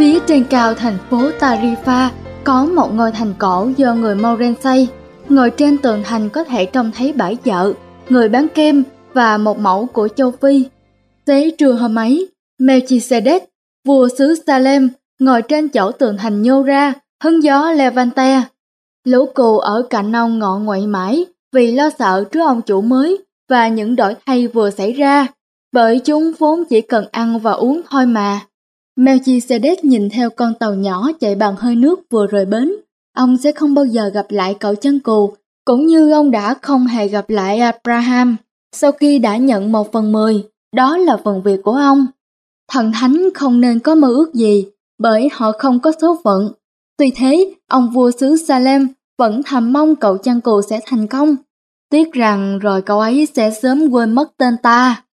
Phía trên cao thành phố Tarifa có một ngôi thành cổ do người Mauren xây. Ngồi trên tường thành có thể trông thấy bãi chợ, người bán kem và một mẫu của châu Phi. Xế trưa hôm ấy, Melchizedek, vua xứ Salem, ngồi trên chỗ tường thành nhô ra, hứng gió Levante. Lũ cù ở cạnh ông ngọ ngoại mãi vì lo sợ trước ông chủ mới và những đổi thay vừa xảy ra, bởi chúng vốn chỉ cần ăn và uống thôi mà. Melchizedek nhìn theo con tàu nhỏ chạy bằng hơi nước vừa rời bến. Ông sẽ không bao giờ gặp lại cậu chân cù, cũng như ông đã không hề gặp lại Abraham sau khi đã nhận một phần mười. Đó là phần việc của ông. Thần thánh không nên có mơ ước gì, bởi họ không có số phận. Tuy thế, ông vua xứ Salem vẫn thầm mong cậu chăn cù sẽ thành công. Tiếc rằng rồi cậu ấy sẽ sớm quên mất tên ta.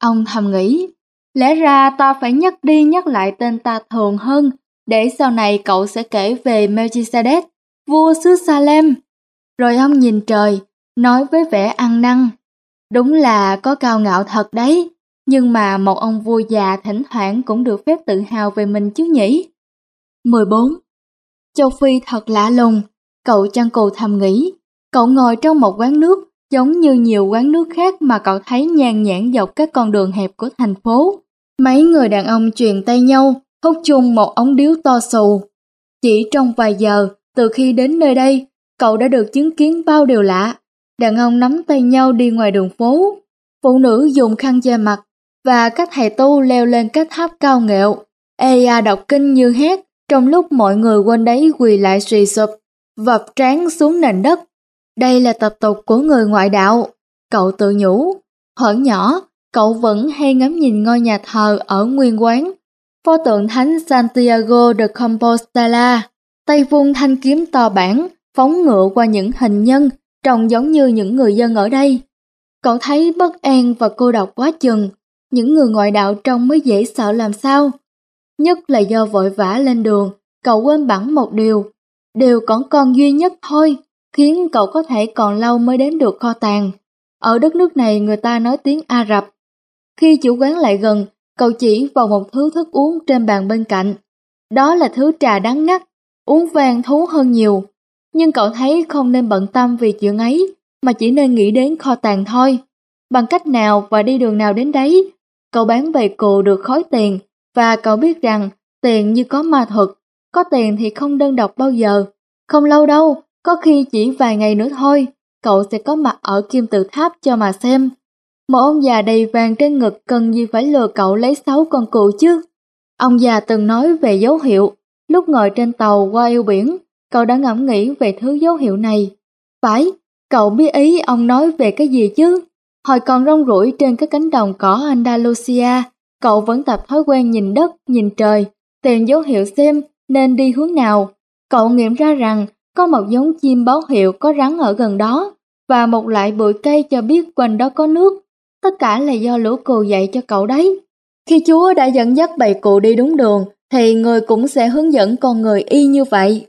Ông thầm nghĩ, lẽ ra ta phải nhắc đi nhắc lại tên ta thường hơn, để sau này cậu sẽ kể về Melchizedek, vua xứ Salem. Rồi ông nhìn trời, nói với vẻ ăn năn. Đúng là có cao ngạo thật đấy, nhưng mà một ông vua già thỉnh thoảng cũng được phép tự hào về mình chứ nhỉ. 14. Châu Phi thật lạ lùng, cậu chăn cù thầm nghĩ. Cậu ngồi trong một quán nước giống như nhiều quán nước khác mà cậu thấy nhàn nhãn dọc các con đường hẹp của thành phố. Mấy người đàn ông truyền tay nhau, hút chung một ống điếu to xù. Chỉ trong vài giờ, từ khi đến nơi đây, cậu đã được chứng kiến bao điều lạ. Đàn ông nắm tay nhau đi ngoài đường phố, phụ nữ dùng khăn che mặt, và các thầy tu leo lên các tháp cao nghệu. Ea đọc kinh như hét, trong lúc mọi người quên đấy quỳ lại suy sụp, vập trán xuống nền đất. Đây là tập tục của người ngoại đạo. Cậu tự nhủ, Hồi nhỏ, cậu vẫn hay ngắm nhìn ngôi nhà thờ ở nguyên quán. Pho tượng thánh Santiago de Compostela, tay vung thanh kiếm to bản, phóng ngựa qua những hình nhân, trông giống như những người dân ở đây. Cậu thấy bất an và cô độc quá chừng, những người ngoại đạo trông mới dễ sợ làm sao. Nhất là do vội vã lên đường, cậu quên bẵng một điều, điều còn con duy nhất thôi, khiến cậu có thể còn lâu mới đến được kho tàng. Ở đất nước này người ta nói tiếng Ả Rập. Khi chủ quán lại gần, cậu chỉ vào một thứ thức uống trên bàn bên cạnh. Đó là thứ trà đắng ngắt, uống vàng thú hơn nhiều. Nhưng cậu thấy không nên bận tâm vì chuyện ấy, mà chỉ nên nghĩ đến kho tàng thôi. Bằng cách nào và đi đường nào đến đấy, cậu bán về cù được khói tiền, và cậu biết rằng tiền như có ma thuật, có tiền thì không đơn độc bao giờ. Không lâu đâu, có khi chỉ vài ngày nữa thôi, cậu sẽ có mặt ở kim tự tháp cho mà xem. Một ông già đầy vàng trên ngực cần gì phải lừa cậu lấy sáu con cừu chứ. Ông già từng nói về dấu hiệu, lúc ngồi trên tàu qua yêu biển, cậu đã ngẫm nghĩ về thứ dấu hiệu này. Phải, cậu biết ý ông nói về cái gì chứ? Hồi còn rong ruổi trên các cánh đồng cỏ Andalusia, cậu vẫn tập thói quen nhìn đất, nhìn trời, tìm dấu hiệu xem nên đi hướng nào. Cậu nghiệm ra rằng có một giống chim báo hiệu có rắn ở gần đó và một loại bụi cây cho biết quanh đó có nước. Tất cả là do lũ cừu dạy cho cậu đấy. Khi Chúa đã dẫn dắt bầy cừu đi đúng đường, thì người cũng sẽ hướng dẫn con người y như vậy.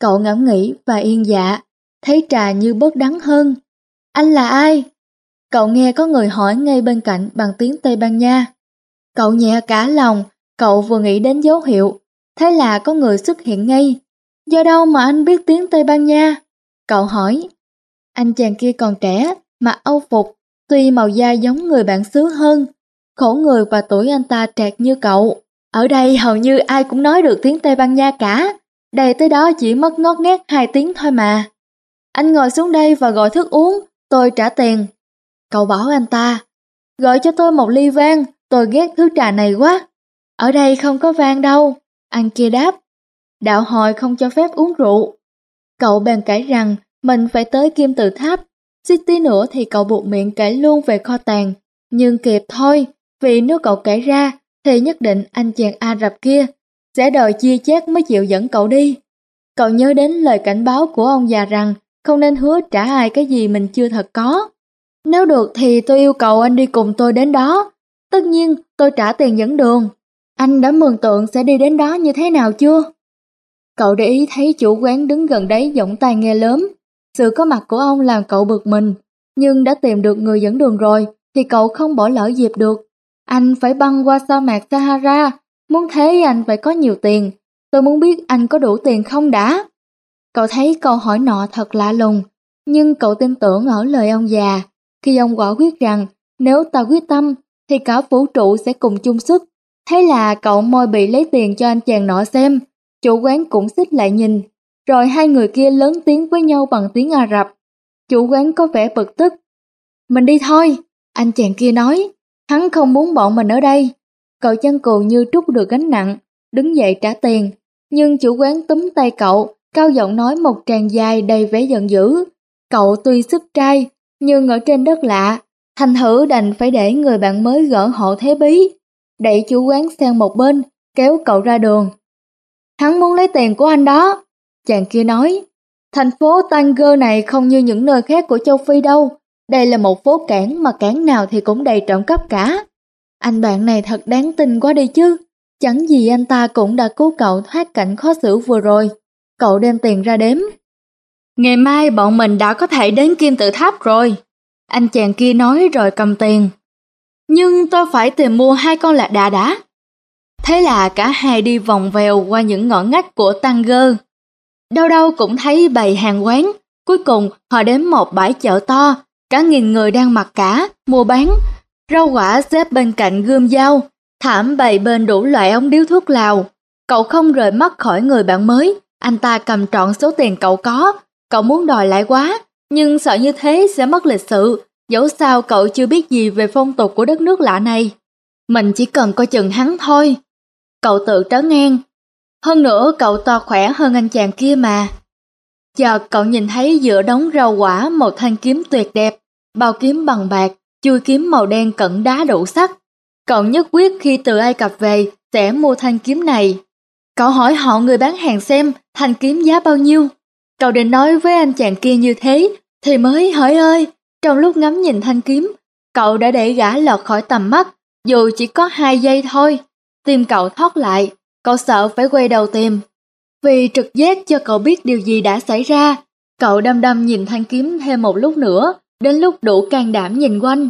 Cậu ngẫm nghĩ và yên dạ, thấy trà như bớt đắng hơn. Anh là ai? Cậu nghe có người hỏi ngay bên cạnh bằng tiếng Tây Ban Nha. Cậu nhẹ cả lòng, cậu vừa nghĩ đến dấu hiệu, thế là có người xuất hiện ngay. Do đâu mà anh biết tiếng Tây Ban Nha? Cậu hỏi. Anh chàng kia còn trẻ, mặc âu phục, tuy màu da giống người bản xứ hơn, khổ người và tuổi anh ta trạc như cậu. Ở đây hầu như ai cũng nói được tiếng Tây Ban Nha cả, đầy tới đó chỉ mất ngót nghét hai tiếng thôi mà. Anh ngồi xuống đây và gọi thức uống, tôi trả tiền. Cậu bảo anh ta, gọi cho tôi một ly vang, tôi ghét thứ trà này quá. Ở đây không có vang đâu, anh kia đáp. Đạo hội không cho phép uống rượu. Cậu bèn cãi rằng mình phải tới kim tự tháp, suýt tí nữa thì cậu buộc miệng kể luôn về kho tàng. Nhưng kịp thôi, vì nếu cậu kể ra thì nhất định anh chàng Ả Rập kia sẽ đòi chia chác mới chịu dẫn cậu đi. Cậu nhớ đến lời cảnh báo của ông già rằng không nên hứa trả ai cái gì mình chưa thật có. Nếu được thì tôi yêu cầu anh đi cùng tôi đến đó. Tất nhiên tôi trả tiền dẫn đường. Anh đã mường tượng sẽ đi đến đó như thế nào chưa? Cậu để ý thấy chủ quán đứng gần đấy giọng tai nghe lớn. Sự có mặt của ông làm cậu bực mình. Nhưng đã tìm được người dẫn đường rồi thì cậu không bỏ lỡ dịp được. Anh phải băng qua sa mạc Sahara, muốn thế anh phải có nhiều tiền. Tôi muốn biết anh có đủ tiền không đã. Cậu thấy câu hỏi nọ thật lạ lùng, nhưng cậu tin tưởng ở lời ông già, khi ông quả quyết rằng nếu ta quyết tâm thì cả vũ trụ sẽ cùng chung sức. Thế là cậu môi bị lấy tiền cho anh chàng nọ xem, chủ quán cũng xích lại nhìn, rồi hai người kia lớn tiếng với nhau bằng tiếng Ả Rập. Chủ quán có vẻ bực tức. Mình đi thôi, anh chàng kia nói, hắn không muốn bọn mình ở đây. Cậu chân cù như trút được gánh nặng, đứng dậy trả tiền, nhưng chủ quán túm tay cậu, cao giọng nói một tràng dài đầy vẻ giận dữ. Cậu tuy sức trai, nhưng ở trên đất lạ, thành thử đành phải để người bạn mới gỡ hộ thế bí. Đẩy chủ quán sang một bên, kéo cậu ra đường. Hắn muốn lấy tiền của anh đó. Chàng kia nói, thành phố Tanger này không như những nơi khác của châu Phi đâu. Đây là một phố cảng mà cảng nào thì cũng đầy trộm cắp cả. Anh bạn này thật đáng tin quá đi chứ. Chẳng gì anh ta cũng đã cứu cậu thoát cảnh khó xử vừa rồi. Cậu đem tiền ra đếm. Ngày mai bọn mình đã có thể đến kim tự tháp rồi. Anh chàng kia nói rồi cầm tiền. Nhưng tôi phải tìm mua hai con lạc đà đã. Thế là cả hai đi vòng vèo qua những ngõ ngách của Tanger. Đâu đâu cũng thấy bày hàng quán. Cuối cùng họ đến một bãi chợ to. Cả nghìn người đang mặc cả, mua bán. Rau quả xếp bên cạnh gươm dao. Thảm bày bên đủ loại ống điếu thuốc lào. Cậu không rời mắt khỏi người bạn mới. Anh ta cầm trọn số tiền cậu có. Cậu muốn đòi lại quá, nhưng sợ như thế sẽ mất lịch sự. Dẫu sao cậu chưa biết gì về phong tục của đất nước lạ này. Mình chỉ cần coi chừng hắn thôi. Cậu tự trớ ngang. Hơn nữa cậu to khỏe hơn anh chàng kia mà. Chợt cậu nhìn thấy giữa đống rau quả một thanh kiếm tuyệt đẹp, bao kiếm bằng bạc, chui kiếm màu đen cẩn đá đủ sắc. Cậu nhất quyết khi từ Ai Cập về sẽ mua thanh kiếm này. Cậu hỏi họ người bán hàng xem thanh kiếm giá bao nhiêu. Cậu định nói với anh chàng kia như thế thì mới hỏi ơi, trong lúc ngắm nhìn thanh kiếm, cậu đã để gã lọt khỏi tầm mắt, dù chỉ có hai giây thôi. Tim cậu thoát lại, cậu sợ phải quay đầu tìm. Vì trực giác cho cậu biết điều gì đã xảy ra, cậu đăm đăm nhìn thanh kiếm thêm một lúc nữa, đến lúc đủ can đảm nhìn quanh.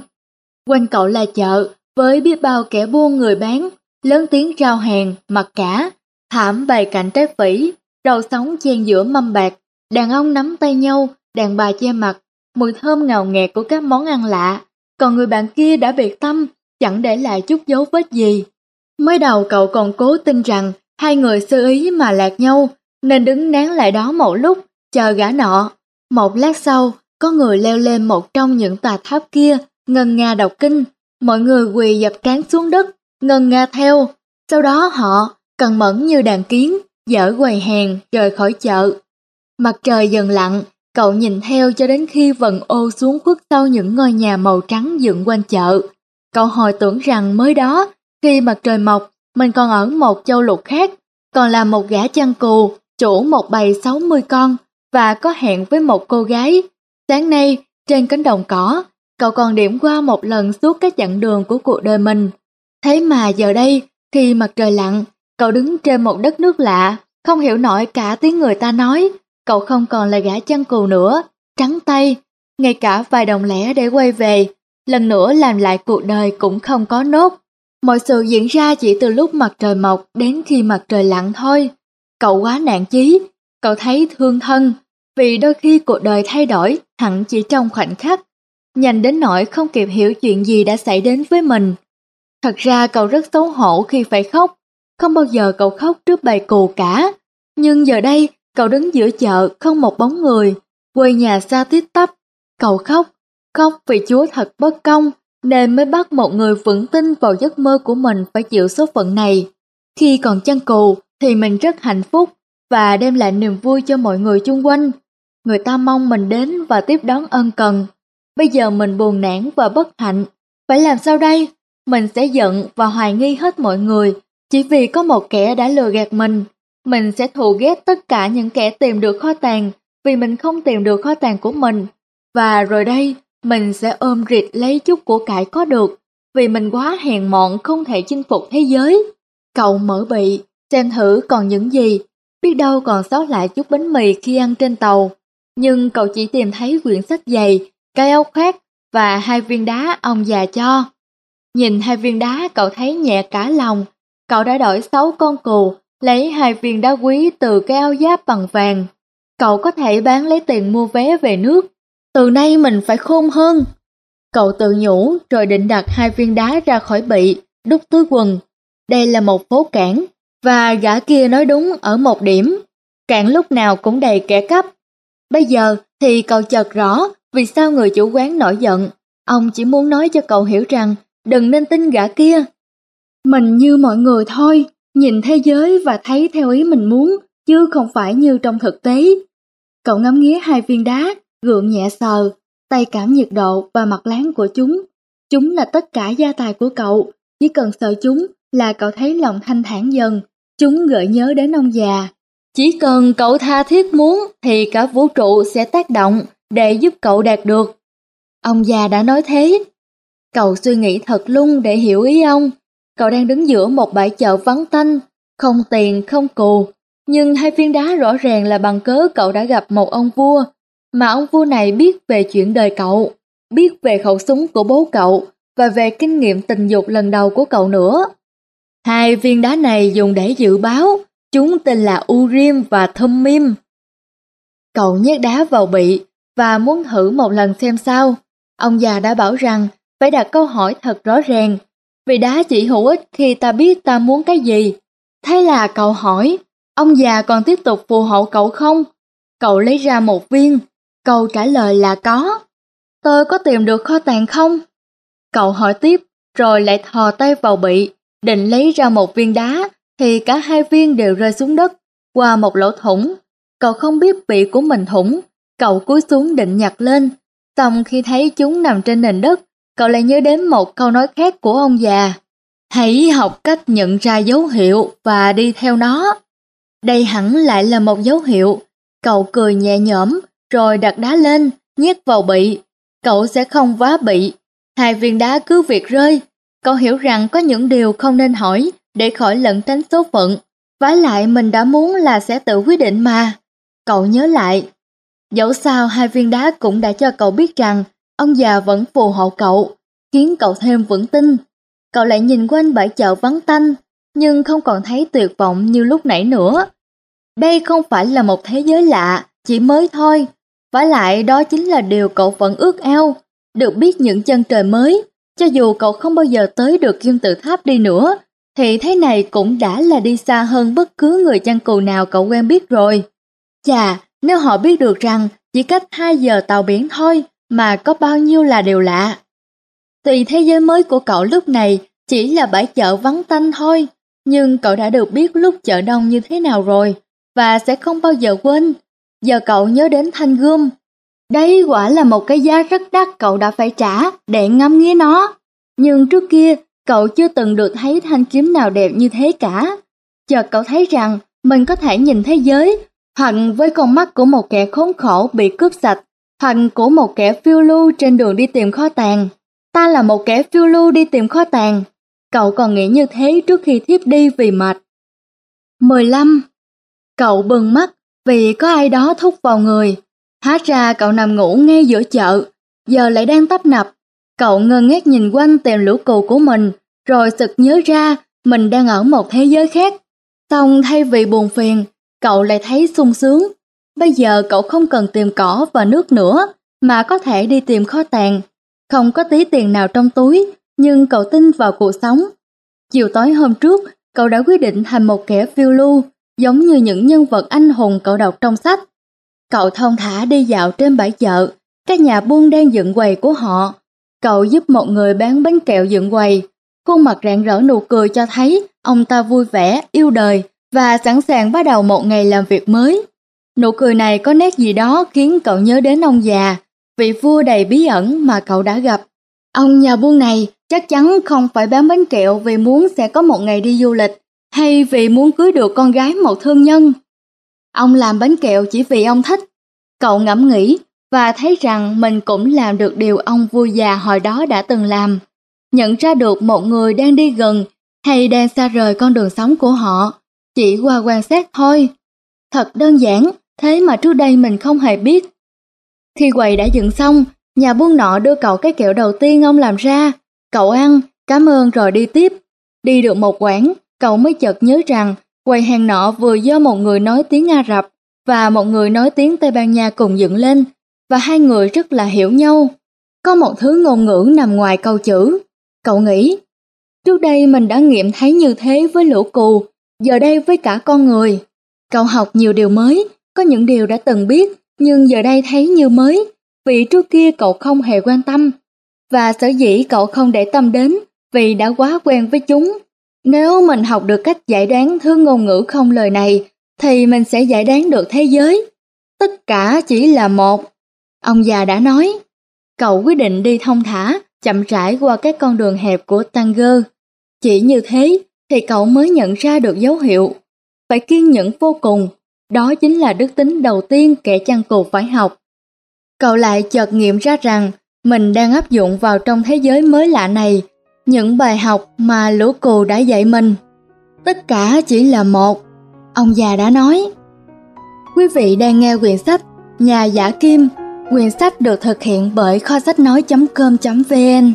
Quanh cậu là chợ, với biết bao kẻ buôn người bán, lớn tiếng rao hàng, mặc cả, thảm bày cạnh trái phỉ, rau sống chen giữa mâm bạc, đàn ông nắm tay nhau, đàn bà che mặt, mùi thơm ngào ngạt của các món ăn lạ, còn người bạn kia đã biệt tâm, chẳng để lại chút dấu vết gì. Mới đầu cậu còn cố tin rằng hai người sơ ý mà lạc nhau, nên đứng nán lại đó một lúc, chờ gã nọ. Một lát sau, có người leo lên một trong những tòa tháp kia, ngân nga đọc kinh, mọi người quỳ dập cán xuống đất, ngân nga theo. Sau đó họ, cần mẫn như đàn kiến, dở quầy hàng rời khỏi chợ. Mặt trời dần lặn, cậu nhìn theo cho đến khi vần ô xuống khuất sau những ngôi nhà màu trắng dựng quanh chợ. Cậu hồi tưởng rằng mới đó, khi mặt trời mọc, mình còn ở một châu lục khác, còn là một gã chăn cù, chủ một bầy 60 con, và có hẹn với một cô gái. Sáng nay, trên cánh đồng cỏ, cậu còn điểm qua một lần suốt các chặng đường của cuộc đời mình. Thế mà giờ đây, khi mặt trời lặn, cậu đứng trên một đất nước lạ, không hiểu nổi cả tiếng người ta nói, cậu không còn là gã chăn cừu nữa, trắng tay, ngay cả vài đồng lẻ để quay về, lần nữa làm lại cuộc đời cũng không có nốt. Mọi sự diễn ra chỉ từ lúc mặt trời mọc đến khi mặt trời lặn thôi. Cậu quá nạn chí, cậu thấy thương thân, vì đôi khi cuộc đời thay đổi hẳn chỉ trong khoảnh khắc, nhanh đến nỗi không kịp hiểu chuyện gì đã xảy đến với mình. Thật ra cậu rất xấu hổ khi phải khóc, không bao giờ cậu khóc trước bầy cù cả. Nhưng giờ đây, cậu đứng giữa chợ không một bóng người, quê nhà xa tít tắp. Cậu khóc, khóc vì Chúa thật bất công, nên mới bắt một người vững tin vào giấc mơ của mình phải chịu số phận này. Khi còn chăn cù thì mình rất hạnh phúc và đem lại niềm vui cho mọi người chung quanh. Người ta mong mình đến và tiếp đón ân cần. Bây giờ mình buồn nản và bất hạnh. Phải làm sao đây? Mình sẽ giận và hoài nghi hết mọi người chỉ vì có một kẻ đã lừa gạt mình. Mình sẽ thù ghét tất cả những kẻ tìm được kho tàng vì mình không tìm được kho tàng của mình. Và rồi đây, mình sẽ ôm rịt lấy chút của cải có được vì mình quá hèn mọn không thể chinh phục thế giới. Cậu mở bị, xem thử còn những gì, biết đâu còn sót lại chút bánh mì khi ăn trên tàu. Nhưng cậu chỉ tìm thấy quyển sách dày, cái áo khoác và hai viên đá ông già cho. Nhìn hai viên đá cậu thấy nhẹ cả lòng. Cậu đã đổi sáu con cừu, lấy hai viên đá quý từ cái áo giáp bằng vàng. Cậu có thể bán lấy tiền mua vé về nước. Từ nay mình phải khôn hơn. Cậu tự nhủ rồi định đặt hai viên đá ra khỏi bị, đút túi quần. Đây là một phố cảng, và gã kia nói đúng ở một điểm. Cảng lúc nào cũng đầy kẻ cắp. Bây giờ thì cậu chợt rõ vì sao người chủ quán nổi giận. Ông chỉ muốn nói cho cậu hiểu rằng đừng nên tin gã kia. Mình như mọi người thôi, nhìn thế giới và thấy theo ý mình muốn, chứ không phải như trong thực tế. Cậu ngắm nghía hai viên đá, gượng nhẹ sờ, tay cảm nhiệt độ và mặt láng của chúng. Chúng là tất cả gia tài của cậu, chỉ cần sờ chúng là cậu thấy lòng thanh thản dần, chúng gợi nhớ đến ông già. Chỉ cần cậu tha thiết muốn thì cả vũ trụ sẽ tác động để giúp cậu đạt được. Ông già đã nói thế. Cậu suy nghĩ thật lung để hiểu ý ông. Cậu đang đứng giữa một bãi chợ vắng tanh, không tiền, không cù. Nhưng hai viên đá rõ ràng là bằng cớ cậu đã gặp một ông vua, mà ông vua này biết về chuyện đời cậu, biết về khẩu súng của bố cậu và về kinh nghiệm tình dục lần đầu của cậu nữa. Hai viên đá này dùng để dự báo, chúng tên là Urim và Thummim. Cậu nhét đá vào bị và muốn thử một lần xem sao. Ông già đã bảo rằng phải đặt câu hỏi thật rõ ràng, vì đá chỉ hữu ích khi ta biết ta muốn cái gì. Thế là cậu hỏi, ông già còn tiếp tục phù hộ cậu không? Cậu lấy ra một viên, câu trả lời là có. Tôi có tìm được kho tàng không? Cậu hỏi tiếp, rồi lại thò tay vào bị, định lấy ra một viên đá, thì cả hai viên đều rơi xuống đất, qua một lỗ thủng. Cậu không biết bị của mình thủng, cậu cúi xuống định nhặt lên. Xong khi thấy chúng nằm trên nền đất, cậu lại nhớ đến một câu nói khác của ông già. Hãy học cách nhận ra dấu hiệu và đi theo nó. Đây hẳn lại là một dấu hiệu. Cậu cười nhẹ nhõm, rồi đặt đá lên, nhét vào bị. Cậu sẽ không vá bị. Hai viên đá cứ việc rơi, Cậu hiểu rằng có những điều không nên hỏi để khỏi lẫn tránh số phận. Vá lại mình đã muốn là sẽ tự quyết định mà. Cậu nhớ lại. Dẫu sao hai viên đá cũng đã cho cậu biết rằng ông già vẫn phù hộ cậu, khiến cậu thêm vững tin. Cậu lại nhìn quanh bãi chợ vắng tanh, nhưng không còn thấy tuyệt vọng như lúc nãy nữa. Đây không phải là một thế giới lạ, chỉ mới thôi. Vả lại đó chính là điều cậu vẫn ước ao, được biết những chân trời mới, cho dù cậu không bao giờ tới được kim tự tháp đi nữa, thì thế này cũng đã là đi xa hơn bất cứ người chăn cừu nào cậu quen biết rồi. Chà, nếu họ biết được rằng chỉ cách 2 giờ tàu biển thôi mà có bao nhiêu là điều lạ. Tùy thế giới mới của cậu lúc này chỉ là bãi chợ vắng tanh thôi, nhưng cậu đã được biết lúc chợ đông như thế nào rồi, và sẽ không bao giờ quên. Giờ cậu nhớ đến thanh gươm, Đấy quả là một cái giá rất đắt cậu đã phải trả để ngắm nghía nó. Nhưng trước kia, cậu chưa từng được thấy thanh kiếm nào đẹp như thế cả. Chợt cậu thấy rằng mình có thể nhìn thế giới, hoặc với con mắt của một kẻ khốn khổ bị cướp sạch, hoặc của một kẻ phiêu lưu trên đường đi tìm kho tàng. Ta là một kẻ phiêu lưu đi tìm kho tàng. Cậu còn nghĩ như thế trước khi thiếp đi vì mệt. 15. Cậu bừng mắt vì có ai đó thúc vào người. Hóa ra cậu nằm ngủ ngay giữa chợ, giờ lại đang tấp nập. Cậu ngơ ngác nhìn quanh tìm lũ cừu của mình, rồi sực nhớ ra mình đang ở một thế giới khác. Xong thay vì buồn phiền, cậu lại thấy sung sướng. Bây giờ cậu không cần tìm cỏ và nước nữa, mà có thể đi tìm kho tàng. Không có tí tiền nào trong túi, nhưng cậu tin vào cuộc sống. Chiều tối hôm trước, cậu đã quyết định thành một kẻ phiêu lưu, giống như những nhân vật anh hùng cậu đọc trong sách. Cậu thông thả đi dạo trên bãi chợ, các nhà buôn đang dựng quầy của họ. Cậu giúp một người bán bánh kẹo dựng quầy, khuôn mặt rạng rỡ nụ cười cho thấy ông ta vui vẻ, yêu đời và sẵn sàng bắt đầu một ngày làm việc mới. Nụ cười này có nét gì đó khiến cậu nhớ đến ông già, vị vua đầy bí ẩn mà cậu đã gặp. Ông nhà buôn này chắc chắn không phải bán bánh kẹo vì muốn sẽ có một ngày đi du lịch, hay vì muốn cưới được con gái một thương nhân. Ông làm bánh kẹo chỉ vì ông thích. Cậu ngẫm nghĩ và thấy rằng mình cũng làm được điều ông vua già hồi đó đã từng làm. Nhận ra được một người đang đi gần hay đang xa rời con đường sống của họ, chỉ qua quan sát thôi. Thật đơn giản, thế mà trước đây mình không hề biết. Khi quầy đã dựng xong, nhà buôn nọ đưa cậu cái kẹo đầu tiên ông làm ra. Cậu ăn, Cảm ơn rồi đi tiếp. Đi được một quãng, cậu mới chợt nhớ rằng quầy hàng nọ vừa do một người nói tiếng Ả Rập và một người nói tiếng Tây Ban Nha cùng dựng lên, và hai người rất là hiểu nhau. Có một thứ ngôn ngữ nằm ngoài câu chữ. Cậu nghĩ, trước đây mình đã nghiệm thấy như thế với lũ cù, giờ đây với cả con người. Cậu học nhiều điều mới, có những điều đã từng biết, nhưng giờ đây thấy như mới, vì trước kia cậu không hề quan tâm. Và sở dĩ cậu không để tâm đến, vì đã quá quen với chúng. Nếu mình học được cách giải đoán thứ ngôn ngữ không lời này, thì mình sẽ giải đoán được thế giới. Tất cả chỉ là một. Ông già đã nói. Cậu quyết định đi thông thả, chậm rãi qua các con đường hẹp của Tanger. Chỉ như thế thì cậu mới nhận ra được dấu hiệu. Phải kiên nhẫn vô cùng, đó chính là đức tính đầu tiên kẻ chăn cù phải học. Cậu lại chợt nghiệm ra rằng mình đang áp dụng vào trong thế giới mới lạ này những bài học mà lũ cù đã dạy mình. Tất cả chỉ là một, ông già đã nói. Quý vị đang nghe quyển sách Nhà giả kim Quyển sách được thực hiện bởi kho sách nói.com.vn